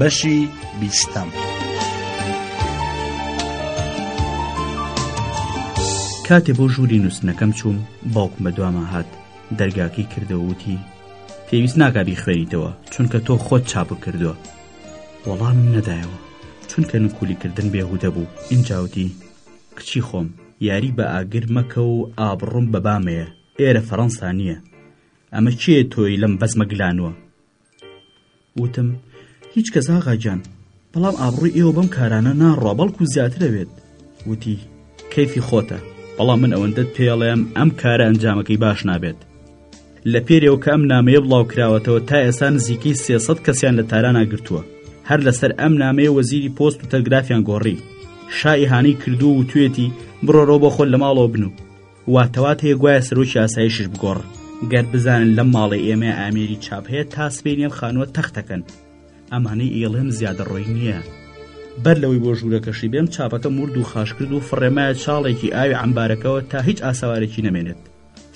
بەشی بیستەم. کاتێ بۆ ژووری نووسنەکەم چووم باوکم بە دواما هات دەرگاکەی کردەوەوتی پێویست ناگابی خوێنیتەوە چونکە تۆ خۆت چاپک کردووە وەڵام نەدایەوە چونکە نکولیکردن بێهودە بوو ئینجاوتی کچی خۆم یاری بە ئاگر مەکە و ئابڕم بەبامەیە ئێرە فەڕەنسا نییە ئەمە کێ تۆی لەم بەزمە گلانوە وتم، هیچ کەس ئاغا گیان، بەڵام ئابڕووی ئێوە بەم کارانە ناڕوا بەڵکو زیاتر ئەوێت. وتی، کەیفی خۆتە، بەڵام من ئەوەندەت پێ ئەڵێم ئەم کارە ئەنجامەکەی باش نابێت. لە پێرێوە کە ئەم نامەیە بڵاو کراوەتەوە تا ئێستا نزیکەی سێ سەد کەسیان لە تارانا گرتووە، هەر لەسەر ئەم نامەیە وەزیری پۆست و تەلگرافیان گۆڕی. شا ئیهانەی کردووە و وتوویەتی بڕۆرەوە بۆ خۆت لە ماڵەوە بنوو. واتەوات هەیە گوایە سەرۆکی ئاسایشش بگۆڕ گەر بزانن لەم ماڵی ئێمە ئامێری چاپ هەیە تا سبێن ئەم خانووە تەختەکەن ئەمانەی ئیڵێم زیادە ڕۆی نییە بەر لەوەی بۆ ژوورەکەشی بێم چاپەکە مرد و خاش کرد و فڕێمایە چاڵێکی ئاوی ئەمبارەکەەوە تا هیچ ئاساوارێکی نەمێنێت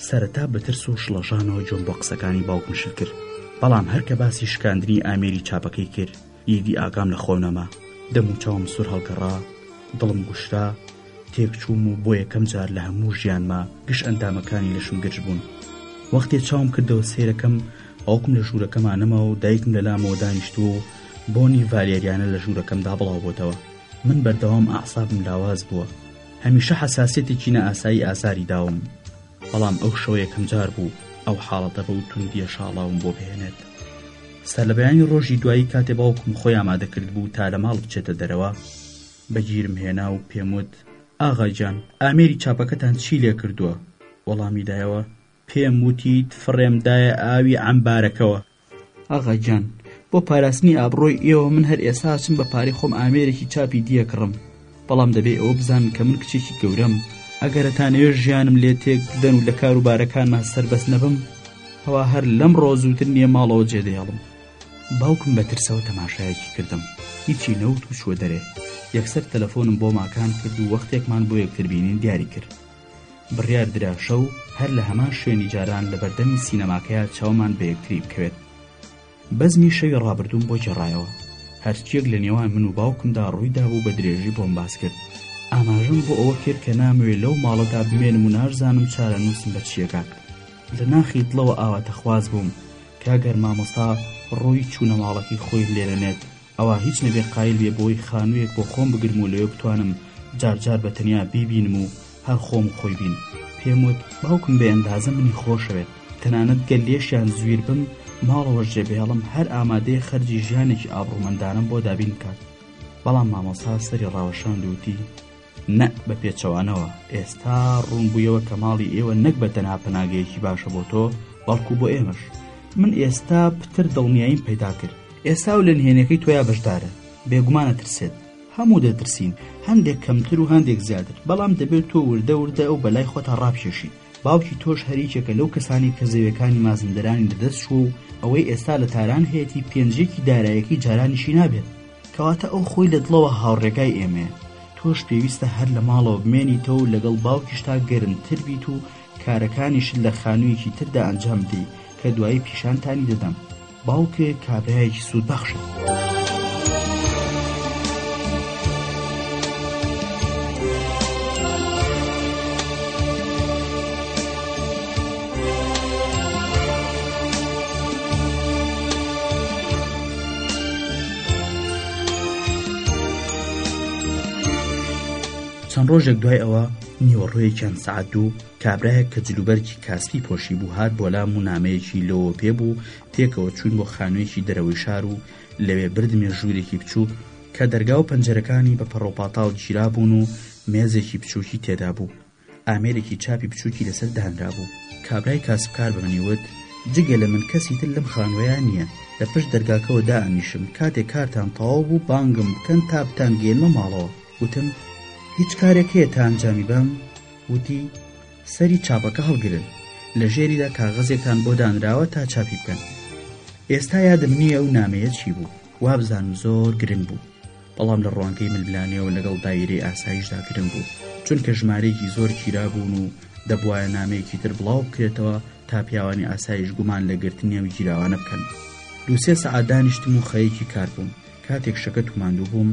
سەرەتا بەترس و شڵەژانەوە جۆم بۆ قسەکانی باوکم شل کرد بەڵام هەرکە باسی شکاندنی ئامێری چاپەکەی کرد ئیدی ئاگام لە خۆم نەما دەم و چاوم سور هەڵگەڕا دڵم گوشرا تێکچووم و بۆ یەکەم جار لە هەموو ژیانما گشت ئەندامەکانی لەشم گرژ بوون وەختێ چاوم کردەوە سێرەکەم باوکم لە ژوورەکەما نەما و دایکم لە لامەوە دانیشتووە و بۆنی ڤالێریانە لە ژوورەکەمدا بڵاو بۆتەوە من بەردەوام ئاعسابم لاواز بووە هەمیشە حەساسێتێکی نەئاسایی ئازاری داوم بەڵام ئەو شەوە یەکەم جار بوو ئەو حاڵەتە بەو توندیە شاڵاوم بۆ بهێنێت سەر لە بەیانی ڕۆژی دوایی کاتێ باوکم خۆی ئامادەکرد بوو تا لە ماڵ بچێتە دەرەوە بەگیرم هێنا و پێموت ئاغاجان ئامێری چاپەکەتان چی لێ کردووە وەڵامی دایەوە پێم وتیت فڕێمدایە ئاوی ئەمبارەکەوە ئاغا گیان بۆ پاراستنی ئابڕۆی ئێوە من هەر ئێستا ئەچم بە پارەی خۆم ئامێرێکی چاپی دی ئەکڕم بەڵام دەبێ ئەوە بزانن کە من کچێکی گەورەم ئەگەرە تا نەوێ ژیانم لێ تێک بدەن و لە کار و بارەکانمان سەربەست نەبم ئەوا هەر لەمڕۆ زووتر نییە ماڵەوە جێدەهێڵم باوکم بە ترسەوە تەماشایەکی کردم هیچی نەوت و چووە دەرێ یەکسەر تەلەفۆنم بۆ ماکان کرد و وەختێکمان بۆ یەکتر بینین دیاری کرد بڕیار درا شەو هەر لە هەمان شوێنی جاران لە بەردەمی سینەماکەیا چاومان بە یەکتری بکەوێت بەزمی شەوی ڕابردووم بۆ جێڕایەوە هەرچیەک لە نێوان من و باوکمدا ڕوویدا بوو بە درێژی بۆم باس کرد ئاماژەم بۆ ئەوە کرد کە ناموێ لەو ماڵەدا بمێنم و نارزانم چارە نووسم بە چیەکات لە ناخی دڵەوە ئاواتەخواز بووم کاگەر مامۆستا ڕووی چوونە ماڵەکەی خۆی لێرەنێت ئەوا هیچ نەبێ قایل بێ بۆی خانوویەک بۆ خۆم بگرم و لەوێ بتوانم جار جار بە تەنیا بیبینم و هەر خۆم و خۆی بین. پێم وت باوکم بێ ئەندازە منی خۆشەوێت، تەنانەت گەر لێشیان زویر بم، ماڵەوەش جێ بهێڵم، هەر ئامادەیە خەرجی ژیانێکی ئابڕوومەندانەم بۆ دابین بکات. بەڵام مامۆسا سەری ڕاوەشاند و وتی. نە بە پێچەوانەوە ئێستا ڕوونبوویەوە کە ماڵی ئێوە نەک بە تەنها پەناگەیەکی باشە بۆ تۆ بەڵکو بۆ ئێمەش من ئێستا پتر دڵنیاییم پەیدا کرد ئێستا و لە نهێنەکەی تۆیا بەشدارە بێگومانە ترسێت هەموو دەترسین هەندێک کەمتر و هەندێک زیاتر بەڵام دەبێت تۆ وردە وردە ئەو بەلای خۆتا ڕابکێشیت باوکی تۆش هەریکێکە لەو کەسانی کە زەویەکانی مازندرانی لەدەست چووە و ئەوەی ئێستا لە تاران هەیەی پێنجێکی دارایەکەی جارانیشی نابێت کەواتە ئەو خۆی لە دڵەوە هاوڕێگای ئێمەیە، تۆش پێویستە هەر لە ماڵەوە بمێنیتەوە و لەگەڵ باوکیشتا گەرمتر بیت و کارەکانیشت لە خانوویەکی تردا ئەنجام بدەیت کە دوایی پیشانتانی دەدەم. باوکێک کابرایەکی سوودبەخشە. چەند ڕۆژێک دوای ئەوە نیوەڕۆیە چەند سعات دوو کابراەک کە جلوبەرکی کاسپی پۆشی بوو هات بۆلام و نامەیەکی لەوە پێ بوو پێکەوە چوون بۆ خانوویەکی دەرەوەی شار و لەوێ بردمێ ژوورێکی بچووک کە دەرگا و پەنجەرەکانی بە پەڕۆپاتاڵ گیرابوون و مێزێکی بچووکی تێدا بوو ئامێرێکی چاپی بچووکی لەسەر دانرابوو. کابرای کاسبکار بە منی وت، جگە لە من کەسی تر لەم خانووەیا نییە. لە پشت دەرگاکەوە دائەنیشم، کاتێ کارتان تەواو بوو بانگم بکەن تا بتانگەیەنمە ماڵەوە. وتم، هیچ کارێک هەیە تا ئەنجامی بەم؟ وتی، سەری چاپەکە هەڵگرن، لە ژێریدا کاغەزێکتان بۆ دانراوە تا چاپی بکەن. ئێستا یادم نییە ئەو نامەیە چی بوو، وابزانم زۆر گرنگ بوو. بەڵام لە ڕوانگەی ململانێوە لەگەڵ دایرەی ئاسایشدا گرنگ بوو، چونکە ژمارەیەکی زۆر گیرابوون و دەبوایە نامەیەکی تر بڵاو بکرێتەوە تا پیاوانی ئاسایش گومان لە گرتنی ئەو گیراوانە بکەن. دوو سێ سەعات دانیشتم و خەریکی کار بووم، کاتێک شەکەت و ماندوو بووم،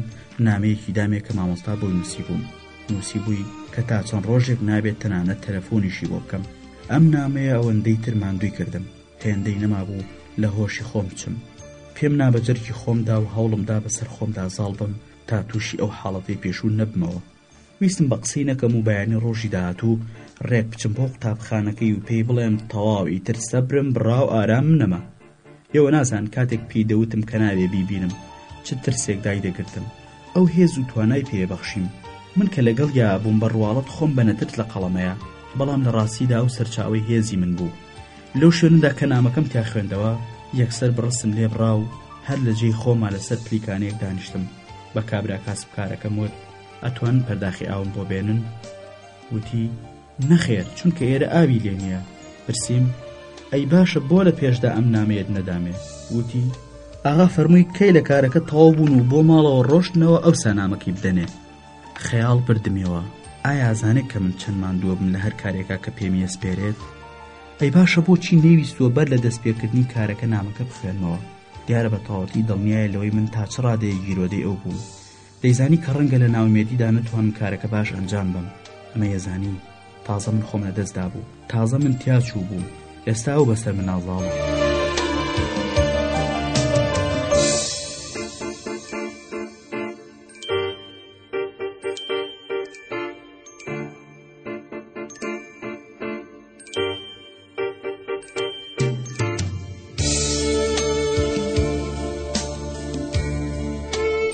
نامەیەکی دامێ کە مامۆستا بۆی نووسیبووم، نووسیبووی کە تا چەند ڕۆژێک نابێت تەنانەت تەلەفۆنیشی بۆ بکەم. ئەم نامەیە ئەوەندەی تر ماندووی کردم، هێندەی نەمابوو لە هۆشی خۆم بچم. پێم نا بە جەرگی خۆمدا و هەوڵم دا بەسەر خۆمدا زاڵ بم تا تووشی ئەو حاڵەتەی پێشوو نەبمەوە. ویستم بە قسەی نەکەم و بەیانی ڕۆژی داهاتوو ڕێک بچم بۆ قوتابخانەکەی و پێی بڵێم تەواو ئیتر سەبرم بڕا و ئارامم نەما. ئێوە نازان کاتێک پێی دەوتم کە نابێ بیبینم چ ترسێک دای دەگرتم. ئەو هێز و توانای پێ بەخشیم. من کە لەگەڵیا بووم بە ڕواڵەت خۆم بە نەترس لە قەڵەمەیا، بەڵام لە ڕاستیدا ئەو سەرچاوەی هێزی من بوو. لەو شوێنەدا کە نامەکەم تیا خوێندەوە یەکسەر بڕستم لێ بڕا و هەر لە جێی خۆما لەسەر پلیکانێک دانیشتم بە کابرا کاسبکارەکەم وت ئەتوان پەرداخی ئاوم بۆ بێنن وتی نەخێر چونکە ئێرە ئاوی لێ نییە پرسییم ئەی باشە بۆ لە پێشدا ئەم نامەیەت نەدامێ وتی ئاغا فەرمووی کەی لە کارەکە تەواو بوون و بۆ ماڵەوە ڕۆشتنەوە ئەو سانامەکەی بدەنێ خەیاڵ بردمیەوە ئایا زانێت کە من چەند ماندووەبم لە هەر کارێکا کە پێم یەسپێرێت ئەی باشە بۆچی نەویستوە بەر لە دەستپێکردنی کارەکە نامەکە بخوێنمەوە دیارە بە تەواوەتی دڵنیایە لەوەی من تا چ ڕادەیە گیرۆدەی ئەو بووم دەیزانی کە ڕەنگە لە ناومێدیدا نەتوانم کارەکە باش ئەنجام بم ئەمە یەزانی تازە من خۆم لە دەستدا بوو تازە من تیا چوو بووم ئێستا ئەو بەسەر من نازاڵم.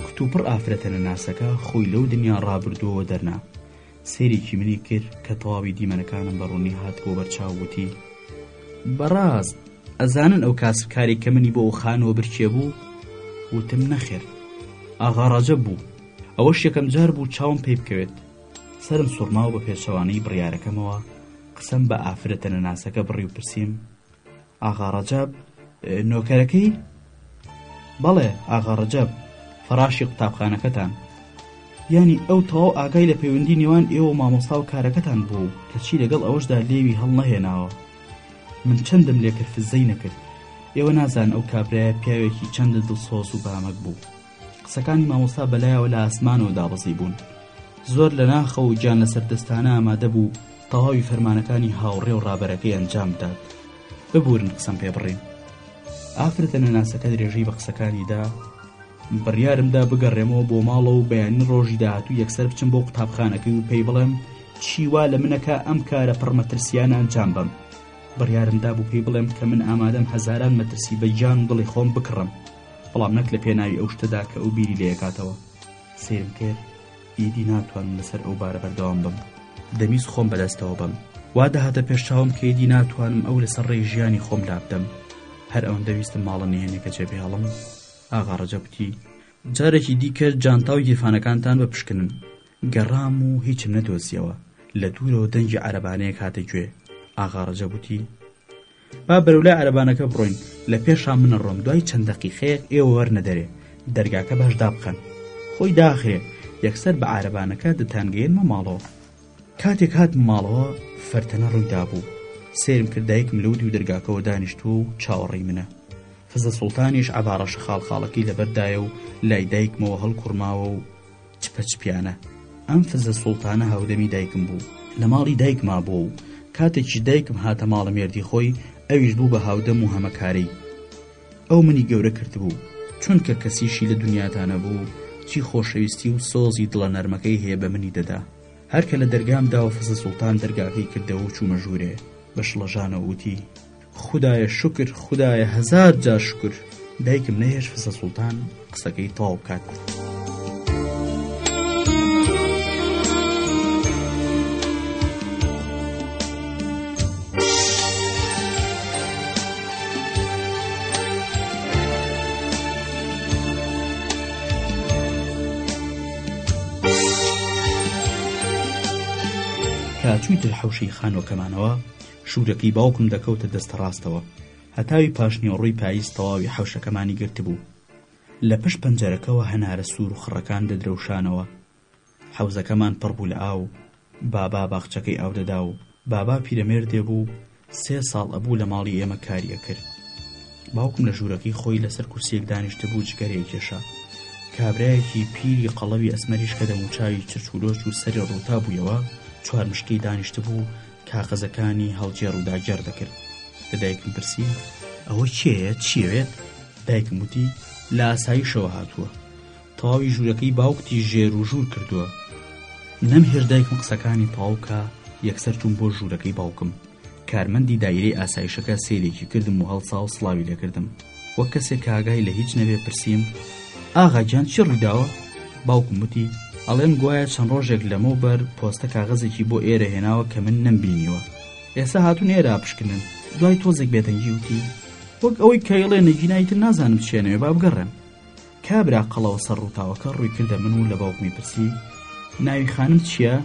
کتوپڕ ئافرەتە نەناسەکە خۆی لەو دنیا ڕابردووەوە دەرنا سەیرێکی منی کرد کە تەواوی دیمەنەکانم بە ڕوونی هات بۆ بەرچاو وتی بەڕاست ئەزانن ئەو کاسب کارێک کە منی بۆ ئەو خانەوە برکێ بوو وتم نەخێر ئاغاڕاجە بوو ئەوە شەکەم جار بوو چاوم پێی بکەوێت سرم سوڕماوە بە پێچەوانەی بڕیارەکەمەوە قسەم بە ئافرەتە نەناسەکە بڕی و پرسییم ئاغا ڕەجەب نۆکەرەکەی، بەڵێ ئاغا ڕەجەب، فەراشی قوتابخانەکەتان. یانی ئەو تەواو ئاگای لە پەیوەندی نێوان ئێوە و مامۆستا و کارەکەتان بوو، کەچی لەگەڵ ئەوەشدا لێوی هەڵنەهێناوە. من چەندم لێ کرد فززەی نەکرد. ئێوە نازان ئەو کابرایە پیاوێکی چەندە دڵسۆز و بامەک بوو. قسەکانی مامۆستا بەلایەوە لە ئاسمانەوە دابەزی بوون زۆر لە ناخە و گیان لەسەر دەستانە ئامادە بوو تەواوی فەرمانەکانی هاوڕێ و ڕابەرەکەی ئەنجام بدات ببورن قسەم پێ بڕین ئافرەتە نەناسەکە درێژەی بە قسەکانیدا بڕیارمدا بگەڕێمەوە بۆ ماڵە و بەیانی ڕۆژی داهاتوو یەکسەر بچم بۆ قوتابخانەکەی و پێی بڵێم چیوا لە منەکە ئەم کارە پڕمەترسیانە ئەنجام بم بڕیارمدا بوو پێی بڵێم کە من ئامادەم هەزاران مەترسی بە گیان و دڵی خۆم بکڕم بەڵام نەک لە پێناوی ئەو شتەدا کە ئەو بیری لێکاتەوە سیرم کرد ئیدی ناتوانم لەسەر ئەو بارە بەردەوام بم دەمیز خۆم بەدەستەوە بم وا دەهاتە پێشچوم کە ئیدی ناتوانم ئەو لەسەر ڕێی ژیانی خۆم لابدەم هەر ئەوەن دەویستم ماڵە نهێنێکە جێ بهێڵم ئاغا ڕەجەبتی جارێکی دیکە جانتا و گیرفانەکانتان بە پشکنن گەڕام و هیچم نەدۆزیەوە لە دوورەوە دەنگی عەربانەیەک هاتە گوێ ئاغا ڕەجەبتی با بەرەولای عەرەبانەکە بڕۆین لە پێشان منە ڕۆم دوای چەند دەقیقەیەک ئێوە وەرنە دەرێ دەرگاکە باش دابخەن خۆی داخرێ یەکسەر بە عربانەکە دەتانگەێنمە ماڵەوە کاتێک هات ماڵەوە فەرتەنە ڕوویدا بوو سێرم کردایکم لەو دیو دەرگاکەەوە دانیشتوە و چاوەڕی منە فزە سوڵتانیش عباڕەشە خاڵ خاڵەکەی لەبەردایە و لای دایکمەوە هەڵکوڕماوە و چپە چپیانە ئەم فزە سوڵتانە هاودەمی دایکم بوو لە ماڵی دایک مابووە و کاتێکی دایکم هاتە ماڵە مێردی خۆی ئەویش بوو بە هاودەم و هەمەکارەی ئەو منی گەورە کردبوو چونکە کەسیشی لە دنیادانە بوو چی خۆشەویستی و سۆزی دڵە نەرمەکەی هەیە بە منی دەدا هەرکە لە دەرگام داوە فزە سوڵتان دەرگاکەی کردەوە و چوومە ژوورێ بە شڵەژانەوە وتی خودایە شکر خودایە هەزار جار شکر دایکم نەهێش فسە سوڵتان قسەکەی تەواو بکات. کە چوویتە حەوشەی خانۆکەمانەوە شوورەکەی باوکم دەکەوتە دەستە ڕاستەوە، هەتاوی پاشنیوەڕۆی پاییز تەواوی حەوشەکەمانی گرتبوو. لە پشت پەنجەرەکەوە هەنارە سوور و خڕەکان دەدرەوشانەوە. حەوزەکەمان پڕ بوو لە ئاو، بابا باخچەکەی ئاو دەدا و بابا پیرەمێردێ بوو سێ ساڵ ئەبوو لە ماڵی ئێمە کاری ئەکرد. باوکم لە ژوورەکەی خۆی لەسەر کورسییەک دانیشتبوو جگەرە ئەکێشا. کابرایەکی پیری قەڵەوی ئەسمەریش کە دەموچاوی چرچ ولۆچ و سەری ڕووتا بوویەوە چوارمشکەی دانیشتبوو، کاغەزەکانی هەڵگێڕ و داگێڕ دەکرد لە دایکم پرسی ئەوە کێیە چیەوێت دایکم وتی لە ئاساییشەوە هاتووە تەواوی ژوورەکەی باوکتی ژێر و ژوور کردووە نەم هێش دایکم قسەکانی تاوکە یەکسەر چوون بۆ ژوورەکەی باوکم کارمەندی دایرەی ئاسایشەکە سیرێکی کردم و هەڵسا و سڵاوی لێکردم وەک کەسێک کاگای لە هیچ نەبێ پرسییم ئاغا گیان چی ڕوویداوە باوکم وتی ئەڵێن گوایە چەند ڕۆژێک لەمە بەر پۆستە کاغەزێکی بۆ ئێرە هێناوە کە من نەمبینیوە ئێستا هاتون ئێرا پشکنن دوای تۆزێک بێدەنگی وتی وەک ئەوەی کەیڵێ نەگینایتر نازانم چێنەوێ با بگەڕێم کابرا قەڵەوە سەر ڕووتاوەکە ڕووی کردە من و لە باوکمی پرسی ناوی خانم چییە؟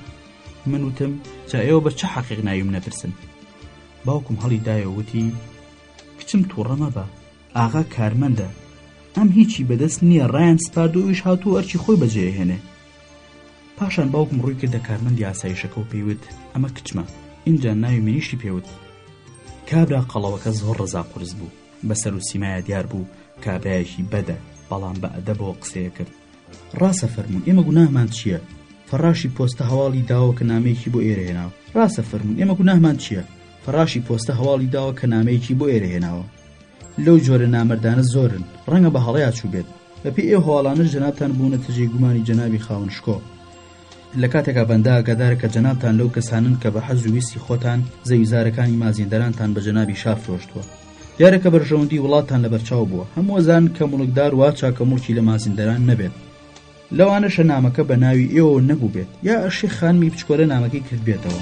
من وتم جا ئێوە بە چه حەقیق ناویم نەپرسن باوکم هەڵی دایە وتی کچم توڕە مەبە ئاغا کارمەندە ئەم هیچی بەدەست نییە ڕایان سپارد و ئیش هاتوو ئەرچی خۆی بەجێهێنێ پاشان باوکم ڕووی کردە کارمەندی ئاسایشەکە و پێیوت ئەمە کچمە ئینجا ناوی منیشتی پێوت کابرا قەڵەوەکە زۆر ڕزا قرس بوو بەسەر و سیمایە دیار بوو کابراایەکی بەدە بەڵام بە ئەدەبەوە قسەیە کرد ڕاسە فەرموون ئێمە گوناهمان چییە؟ فەڕاشی پۆستە هەواڵی داوە کە نامەیەکی بۆ ئێرە هێناوە ڕاستە فەرموون ئێمە گوناهمان چییە فەڕاشی پۆستە هەواڵی داوە کە نامەیەکی بۆ ئێرە هێناوە لەو جۆرە نامەردانە زۆرن ڕەنگە بە هەڵەیە چوو بێت بەپێ ئێو هەواڵانش جەنابان بوونە تەجێ گومانی جەنابی خاون شکۆ لەکاتێکا بەندە ئاگادارە کە جەنابتان لەو کەسانەن کە بە حەز و ویستی خۆتان زەویزارەکانی مازیندەرانتان بە جەنابی شا فرۆشتووە دیارە کە بەرژەوەندی وڵاتتان لە بەرچاو بووە هەموو ئەزانن کە موڵکدار وا چاکە موڵکی لە مازیندەران نەبێت لەوانەشە نامەکە بە ناوی ئێوە نەبووبێت یا ئەشی خانمی بچکۆلە نامەکەی کردبێتەوە.